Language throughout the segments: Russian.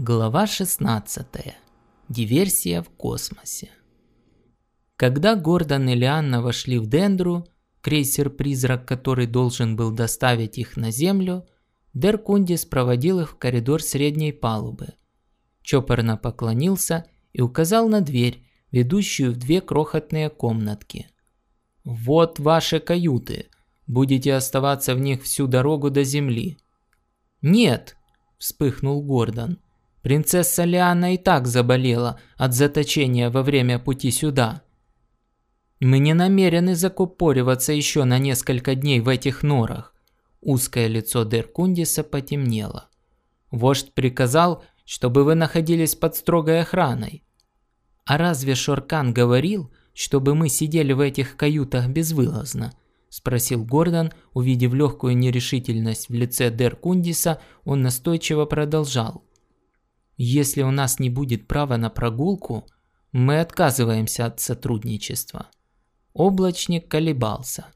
Глава 16. Диверсия в космосе. Когда Гордон и Лианна вошли в Дендру, крейсер-призрак, который должен был доставить их на Землю, Деркундис проводил их в коридор средней палубы. Чопорно поклонился и указал на дверь, ведущую в две крохотные комнатки. «Вот ваши каюты. Будете оставаться в них всю дорогу до Земли». «Нет!» – вспыхнул Гордон – Принцесса Лиана и так заболела от заточения во время пути сюда. Мы не намерены закупориваться еще на несколько дней в этих норах. Узкое лицо Деркундиса потемнело. Вождь приказал, чтобы вы находились под строгой охраной. А разве Шоркан говорил, чтобы мы сидели в этих каютах безвылазно? Спросил Гордон, увидев легкую нерешительность в лице Деркундиса, он настойчиво продолжал. Если у нас не будет права на прогулку, мы отказываемся от сотрудничества. Облачник колебался.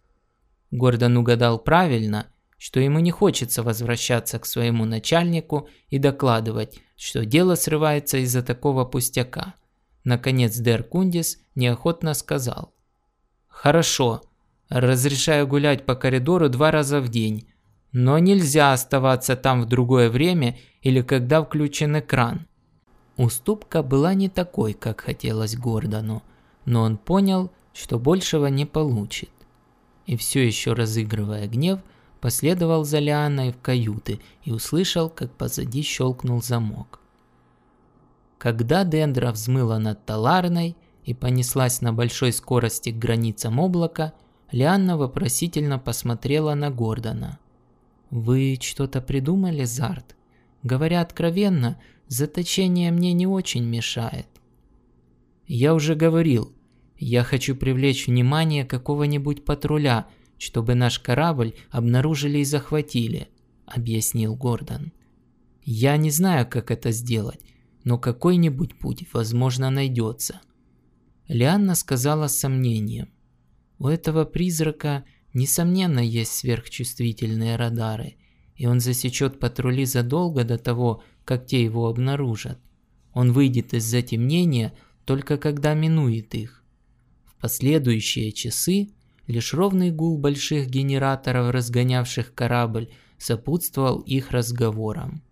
Гордон угадал правильно, что ему не хочется возвращаться к своему начальнику и докладывать, что дело срывается из-за такого пустяка. Наконец Дер Кундис неохотно сказал. «Хорошо, разрешаю гулять по коридору два раза в день, но нельзя оставаться там в другое время или когда включен экран. Уступка была не такой, как хотелось Гордону, но он понял, что большего не получит. И все еще разыгрывая гнев, последовал за Лианой в каюты и услышал, как позади щелкнул замок. Когда Дендра взмыла над Таларной и понеслась на большой скорости к границам облака, Лианна вопросительно посмотрела на Гордона. «Вы что-то придумали, Зарт? Говоря откровенно, заточение мне не очень мешает». «Я уже говорил, я хочу привлечь внимание какого-нибудь патруля, чтобы наш корабль обнаружили и захватили», — объяснил Гордон. «Я не знаю, как это сделать, но какой-нибудь путь, возможно, найдется». Лианна сказала с сомнением. «У этого призрака Несомненно, есть сверхчувствительные радары, и он засечет патрули задолго до того, как те его обнаружат. Он выйдет из затемнения только когда минует их. В последующие часы лишь ровный гул больших генераторов, разгонявших корабль, сопутствовал их разговорам.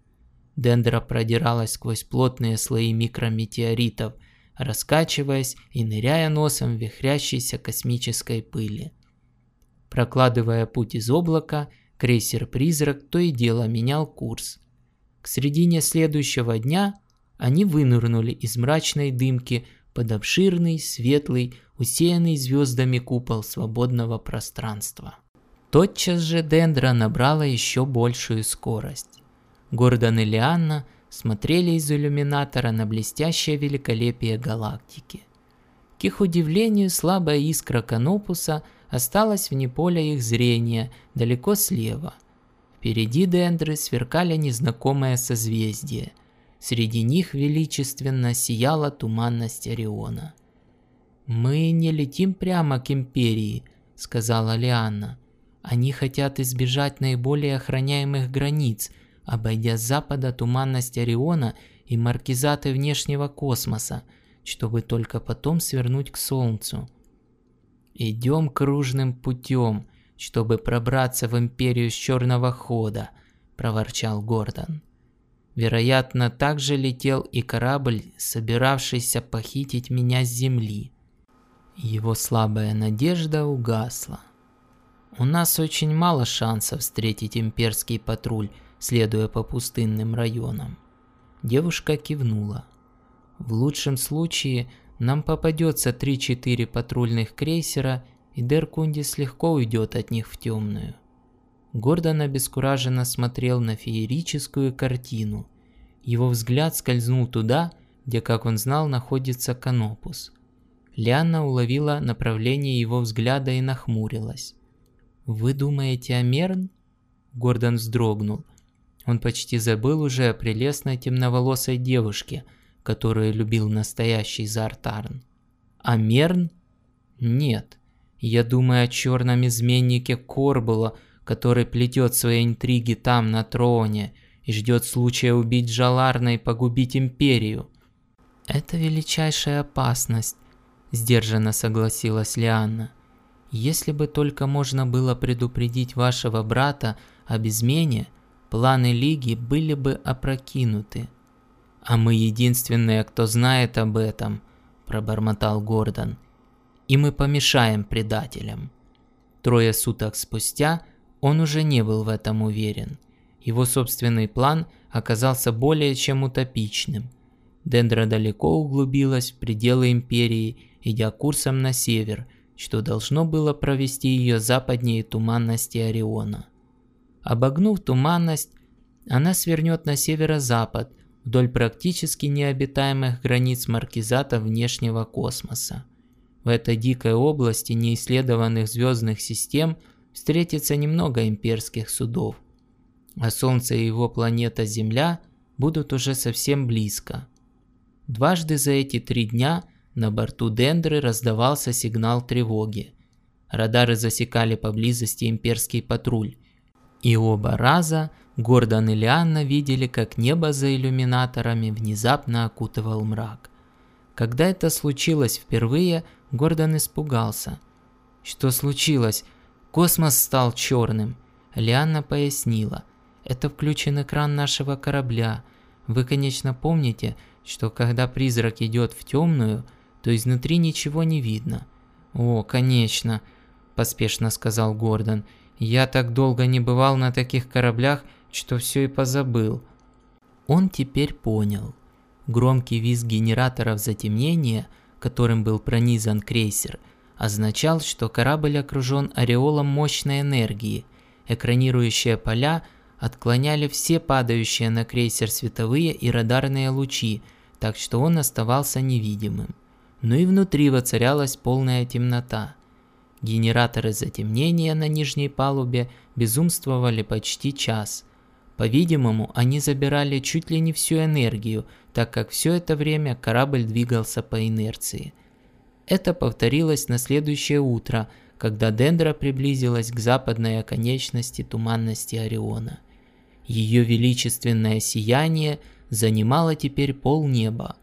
Дендра продиралась сквозь плотные слои микрометеоритов, раскачиваясь и ныряя носом в вихрящейся космической пыли. Прокладывая путь из облака, крейсер-призрак то и дело менял курс. К середине следующего дня они вынырнули из мрачной дымки под обширный, светлый, усеянный звездами купол свободного пространства. Тотчас же Дендра набрала еще большую скорость. Гордон и Лианна смотрели из иллюминатора на блестящее великолепие галактики. К их удивлению, слабая искра Канопуса – осталась вне поля их зрения, далеко слева. Впереди дендры сверкали незнакомые созвездия. Среди них величественно сияла туманность Ориона. «Мы не летим прямо к Империи», — сказала Лианна. «Они хотят избежать наиболее охраняемых границ, обойдя с запада туманность Ориона и маркизаты внешнего космоса, чтобы только потом свернуть к Солнцу». Идем кружным путем, чтобы пробраться в Империю с черного хода, проворчал Гордон. Вероятно, также летел и корабль, собиравшийся похитить меня с земли. Его слабая надежда угасла. У нас очень мало шансов встретить имперский патруль, следуя по пустынным районам. Девушка кивнула. В лучшем случае нам попадется 3-4 патрульных крейсера, и Деркундис легко уйдет от них в темную. Гордон обескураженно смотрел на феерическую картину. Его взгляд скользнул туда, где, как он знал, находится Канопус. Лианна уловила направление его взгляда и нахмурилась. «Вы думаете о Мерн?» Гордон вздрогнул. Он почти забыл уже о прелестной темноволосой девушке – которую любил настоящий Зартарн. А Мерн? Нет. Я думаю о черном изменнике Корбула, который плетет свои интриги там, на троне, и ждет случая убить Джаларна и погубить Империю. Это величайшая опасность, сдержанно согласилась Лианна. Если бы только можно было предупредить вашего брата об измене, планы Лиги были бы опрокинуты. А мы единственные, кто знает об этом, пробормотал Гордон. И мы помешаем предателям. Трое суток спустя он уже не был в этом уверен. Его собственный план оказался более чем утопичным. Дендра далеко углубилась в пределы Империи, идя курсом на север, что должно было провести ее западнее туманности Ориона. Обогнув туманность, она свернет на северо-запад, вдоль практически необитаемых границ маркизата внешнего космоса. В этой дикой области неисследованных звездных систем встретится немного имперских судов, а Солнце и его планета Земля будут уже совсем близко. Дважды за эти три дня на борту Дендры раздавался сигнал тревоги. Радары засекали поблизости имперский патруль. И оба раза Гордон и Лианна видели, как небо за иллюминаторами внезапно окутывал мрак. Когда это случилось впервые, Гордон испугался. Что случилось? Космос стал черным. Лианна пояснила. Это включен экран нашего корабля. Вы, конечно, помните, что когда призрак идет в темную, то изнутри ничего не видно. О, конечно, поспешно сказал Гордон. Я так долго не бывал на таких кораблях, что все и позабыл. Он теперь понял. Громкий визг генераторов затемнения – которым был пронизан крейсер, означал, что корабль окружен ореолом мощной энергии. Экранирующие поля отклоняли все падающие на крейсер световые и радарные лучи, так что он оставался невидимым. Но и внутри воцарялась полная темнота. Генераторы затемнения на нижней палубе безумствовали почти час – по-видимому, они забирали чуть ли не всю энергию, так как все это время корабль двигался по инерции. Это повторилось на следующее утро, когда Дендра приблизилась к западной оконечности туманности Ориона. Ее величественное сияние занимало теперь полнеба.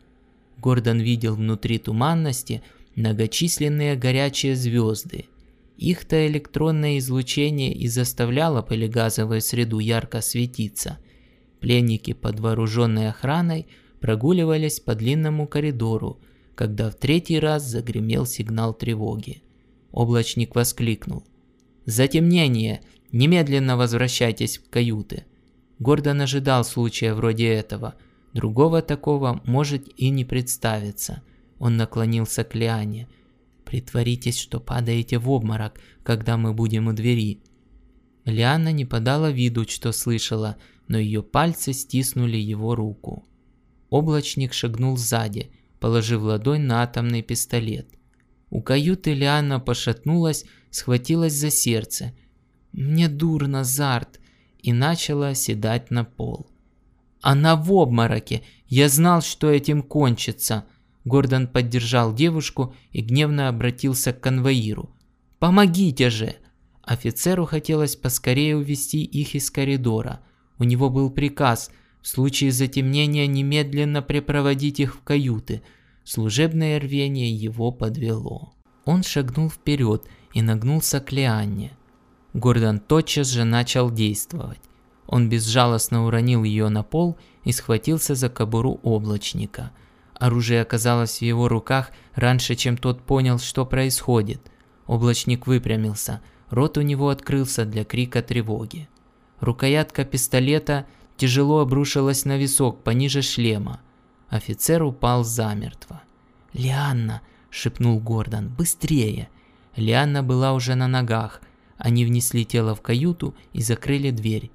Гордон видел внутри туманности многочисленные горячие звезды – их-то электронное излучение и заставляло полигазовую среду ярко светиться. Пленники под вооруженной охраной прогуливались по длинному коридору, когда в третий раз загремел сигнал тревоги. Облачник воскликнул. «Затемнение! Немедленно возвращайтесь в каюты!» Гордон ожидал случая вроде этого. Другого такого может и не представиться. Он наклонился к Лиане. Притворитесь, что падаете в обморок, когда мы будем у двери. Лиана не подала виду, что слышала, но ее пальцы стиснули его руку. Облачник шагнул сзади, положив ладонь на атомный пистолет. У каюты Лиана пошатнулась, схватилась за сердце. «Мне дурно, Зарт!» и начала оседать на пол. «Она в обмороке! Я знал, что этим кончится!» Гордон поддержал девушку и гневно обратился к конвоиру. «Помогите же!» Офицеру хотелось поскорее увести их из коридора. У него был приказ в случае затемнения немедленно припроводить их в каюты. Служебное рвение его подвело. Он шагнул вперед и нагнулся к Лианне. Гордон тотчас же начал действовать. Он безжалостно уронил ее на пол и схватился за кобуру облачника – Оружие оказалось в его руках раньше, чем тот понял, что происходит. Облачник выпрямился, рот у него открылся для крика тревоги. Рукоятка пистолета тяжело обрушилась на висок пониже шлема. Офицер упал замертво. «Лианна!» – шепнул Гордон. «Быстрее!» Лианна была уже на ногах. Они внесли тело в каюту и закрыли дверь.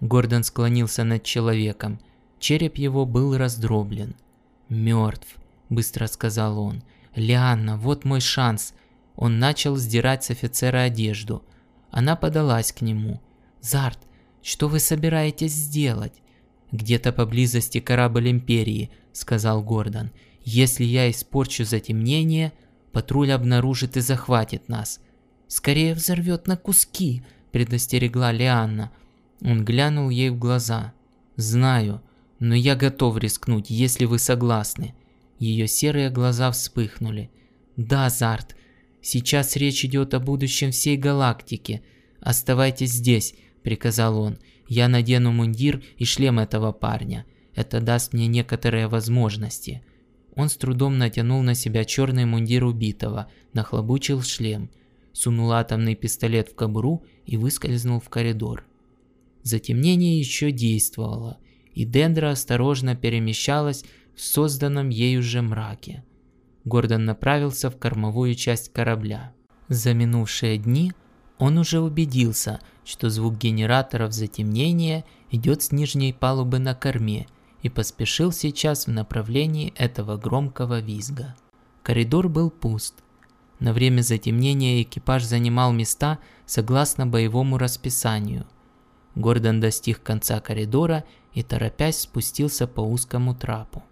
Гордон склонился над человеком. Череп его был раздроблен – «Мертв», – быстро сказал он. «Лианна, вот мой шанс». Он начал сдирать с офицера одежду. Она подалась к нему. «Зарт, что вы собираетесь сделать?» «Где-то поблизости корабль Империи», – сказал Гордон. «Если я испорчу затемнение, патруль обнаружит и захватит нас». «Скорее взорвет на куски», – предостерегла Лианна. Он глянул ей в глаза. «Знаю, но я готов рискнуть, если вы согласны». Ее серые глаза вспыхнули. «Да, Зарт, сейчас речь идет о будущем всей галактики. Оставайтесь здесь», – приказал он. «Я надену мундир и шлем этого парня. Это даст мне некоторые возможности». Он с трудом натянул на себя черный мундир убитого, нахлобучил шлем, сунул атомный пистолет в кобуру и выскользнул в коридор. Затемнение еще действовало, и Дендра осторожно перемещалась в созданном ею же мраке. Гордон направился в кормовую часть корабля. За минувшие дни он уже убедился, что звук генераторов затемнения идет с нижней палубы на корме и поспешил сейчас в направлении этого громкого визга. Коридор был пуст. На время затемнения экипаж занимал места согласно боевому расписанию – Гордон достиг конца коридора и, торопясь, спустился по узкому трапу.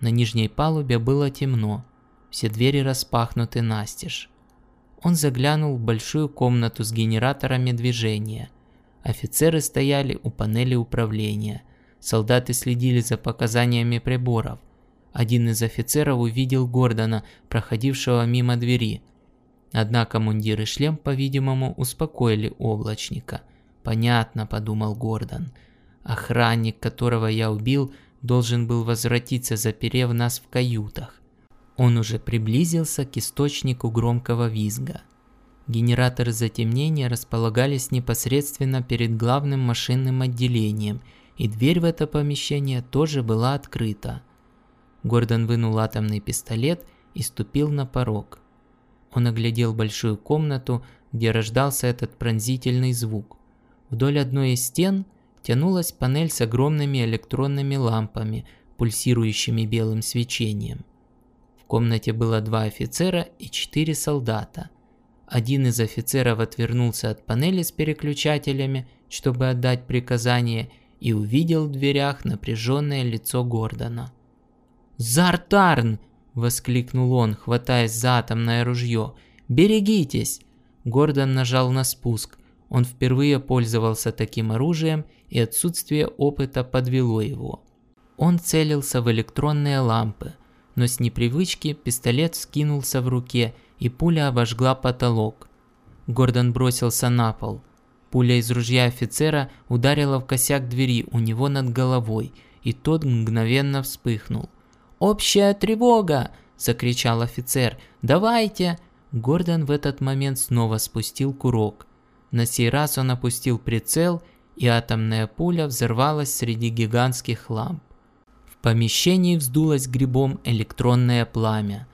На нижней палубе было темно, все двери распахнуты настежь. Он заглянул в большую комнату с генераторами движения. Офицеры стояли у панели управления. Солдаты следили за показаниями приборов. Один из офицеров увидел Гордона, проходившего мимо двери. Однако мундир и шлем, по-видимому, успокоили облачника – «Понятно», – подумал Гордон. «Охранник, которого я убил, должен был возвратиться, заперев нас в каютах». Он уже приблизился к источнику громкого визга. Генераторы затемнения располагались непосредственно перед главным машинным отделением, и дверь в это помещение тоже была открыта. Гордон вынул атомный пистолет и ступил на порог. Он оглядел большую комнату, где рождался этот пронзительный звук. Вдоль одной из стен тянулась панель с огромными электронными лампами, пульсирующими белым свечением. В комнате было два офицера и четыре солдата. Один из офицеров отвернулся от панели с переключателями, чтобы отдать приказание, и увидел в дверях напряженное лицо Гордона. «Зартарн!» – воскликнул он, хватаясь за атомное ружье. «Берегитесь!» Гордон нажал на спуск. Он впервые пользовался таким оружием, и отсутствие опыта подвело его. Он целился в электронные лампы, но с непривычки пистолет скинулся в руке, и пуля обожгла потолок. Гордон бросился на пол. Пуля из ружья офицера ударила в косяк двери у него над головой, и тот мгновенно вспыхнул. «Общая тревога!» – закричал офицер. «Давайте!» Гордон в этот момент снова спустил курок. На сей раз он опустил прицел, и атомная пуля взорвалась среди гигантских ламп. В помещении вздулось грибом электронное пламя.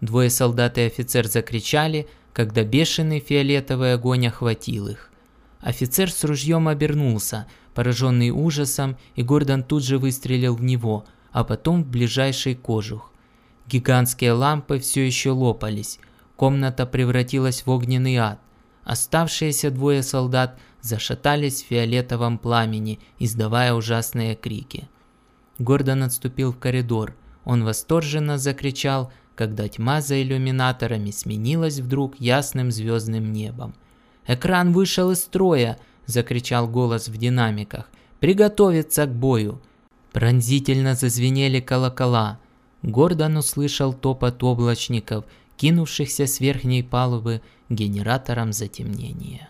Двое солдат и офицер закричали, когда бешеный фиолетовый огонь охватил их. Офицер с ружьем обернулся, пораженный ужасом, и Гордон тут же выстрелил в него, а потом в ближайший кожух. Гигантские лампы все еще лопались. Комната превратилась в огненный ад. Оставшиеся двое солдат зашатались в фиолетовом пламени, издавая ужасные крики. Гордон отступил в коридор. Он восторженно закричал, когда тьма за иллюминаторами сменилась вдруг ясным звездным небом. «Экран вышел из строя!» – закричал голос в динамиках. «Приготовиться к бою!» Пронзительно зазвенели колокола. Гордон услышал топот облачников, кинувшихся с верхней палубы генератором затемнения.